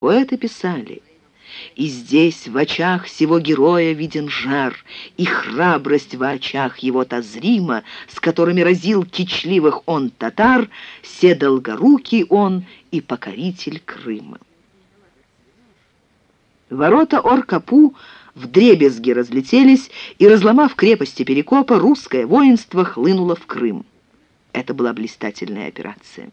Поэты писали, и здесь в очах сего героя виден жар, и храбрость в очах его та зрима, с которыми разил кичливых он татар, се долгорукий он и покоритель Крыма. Ворота Оркапу вдребезги разлетелись, и, разломав крепости Перекопа, русское воинство хлынуло в Крым. Это была блистательная операция.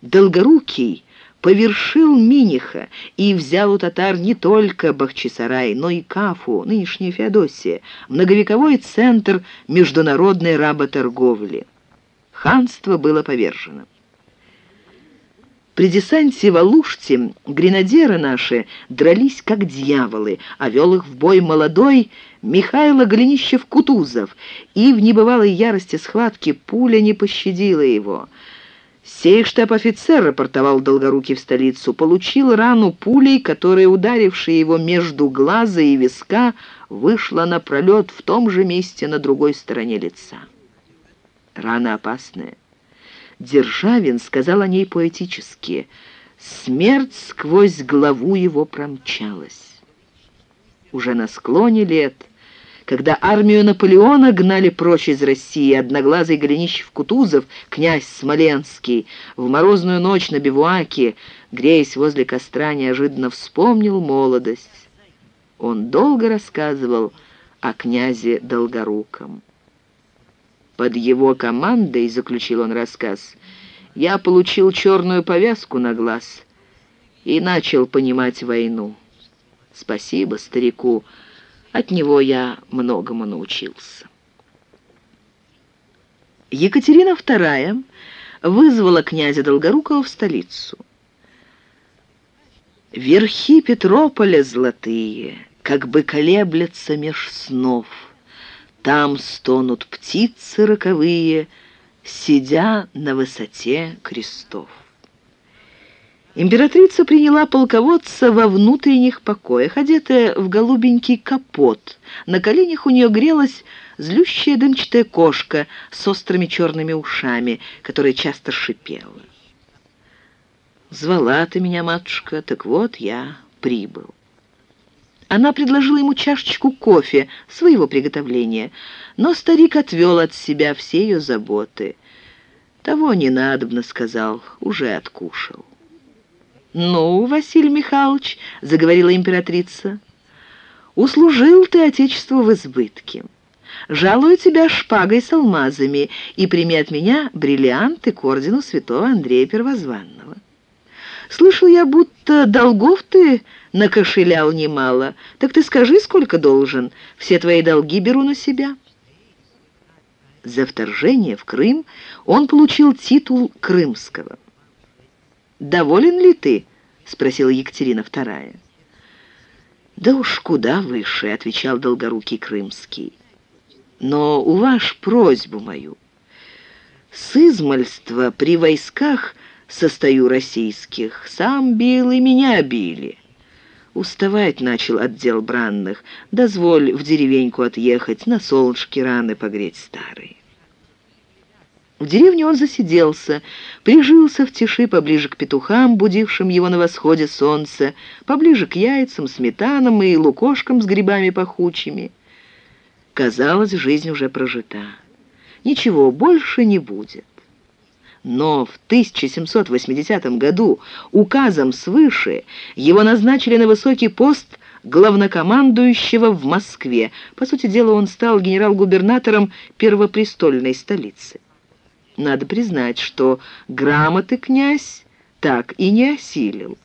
Долгорукий повершил Миниха и взял у татар не только Бахчисарай, но и Кафу, нынешняя Феодосия, многовековой центр международной работорговли. Ханство было повержено. При десанте в Алуште гренадеры наши дрались как дьяволы, а вел их в бой молодой Михайло Голенищев-Кутузов, и в небывалой ярости схватки пуля не пощадила его. Сей штаб-офицер, рапортовал Долгорукий в столицу, получил рану пулей, которая, ударившая его между глаза и виска, вышла на пролет в том же месте на другой стороне лица. Рана опасная. Державин сказал о ней поэтически. Смерть сквозь голову его промчалась. Уже на склоне лет, когда армию Наполеона гнали прочь из России, одноглазый Голенищев-Кутузов, князь Смоленский, в морозную ночь на бивуаке, греясь возле костра, неожиданно вспомнил молодость. Он долго рассказывал о князе Долгоруком. Под его командой, заключил он рассказ, я получил черную повязку на глаз и начал понимать войну. Спасибо старику, от него я многому научился. Екатерина II вызвала князя Долгорукова в столицу. Верхи Петрополя золотые, как бы колеблятся меж снов — там стонут птицы роковые, сидя на высоте крестов. Императрица приняла полководца во внутренних покоях, одетая в голубенький капот. На коленях у нее грелась злющая дымчатая кошка с острыми черными ушами, которая часто шипела. «Звала ты меня, матушка, так вот я прибыл». Она предложила ему чашечку кофе, своего приготовления, но старик отвел от себя все ее заботы. «Того не надобно», — сказал, — «уже откушал». «Ну, Василий Михайлович», — заговорила императрица, — «услужил ты Отечеству в избытке. Жалую тебя шпагой с алмазами и прими от меня бриллианты к ордену святого Андрея Первозванного». Слышал я, будто долгов ты накошелял немало. Так ты скажи, сколько должен? Все твои долги беру на себя». За вторжение в Крым он получил титул крымского. «Доволен ли ты?» — спросила Екатерина II. «Да уж куда выше», — отвечал долгорукий крымский. «Но у ваш просьбу мою. С измальства при войсках состою российских. Сам бил и меня били. Уставать начал отдел бранных. Дозволь в деревеньку отъехать, на солнышке раны погреть старые. В деревне он засиделся, прижился в тиши поближе к петухам, будившим его на восходе солнца, поближе к яйцам, сметанам и лукошкам с грибами пахучими. Казалось, жизнь уже прожита. Ничего больше не будет. Но в 1780 году указом свыше его назначили на высокий пост главнокомандующего в Москве. По сути дела, он стал генерал-губернатором первопрестольной столицы. Надо признать, что грамоты князь так и не осилил.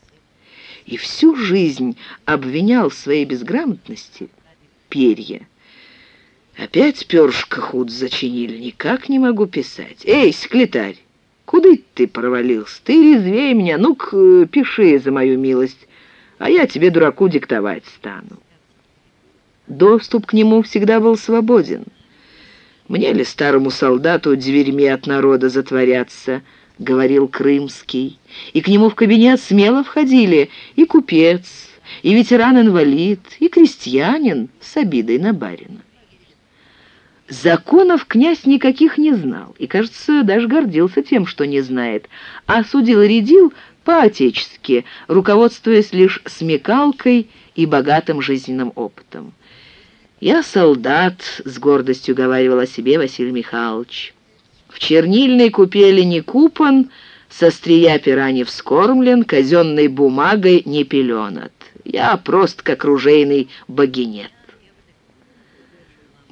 И всю жизнь обвинял в своей безграмотности перья. Опять перышко худ зачинили, никак не могу писать. Эй, секретарь! Куда ты провалился? Ты резвее меня. Ну-ка, пиши за мою милость, а я тебе, дураку, диктовать стану. Доступ к нему всегда был свободен. Мне ли, старому солдату, дверьми от народа затворяться, — говорил Крымский. И к нему в кабинет смело входили и купец, и ветеран-инвалид, и крестьянин с обидой на барина. Законов князь никаких не знал и, кажется, даже гордился тем, что не знает, а судил-рядил по-отечески, руководствуясь лишь смекалкой и богатым жизненным опытом. «Я солдат», — с гордостью говаривал о себе Василий Михайлович. «В чернильной купели не купан, со стрия пера не вскормлен, казенной бумагой не пеленат. Я прост как ружейный богинет».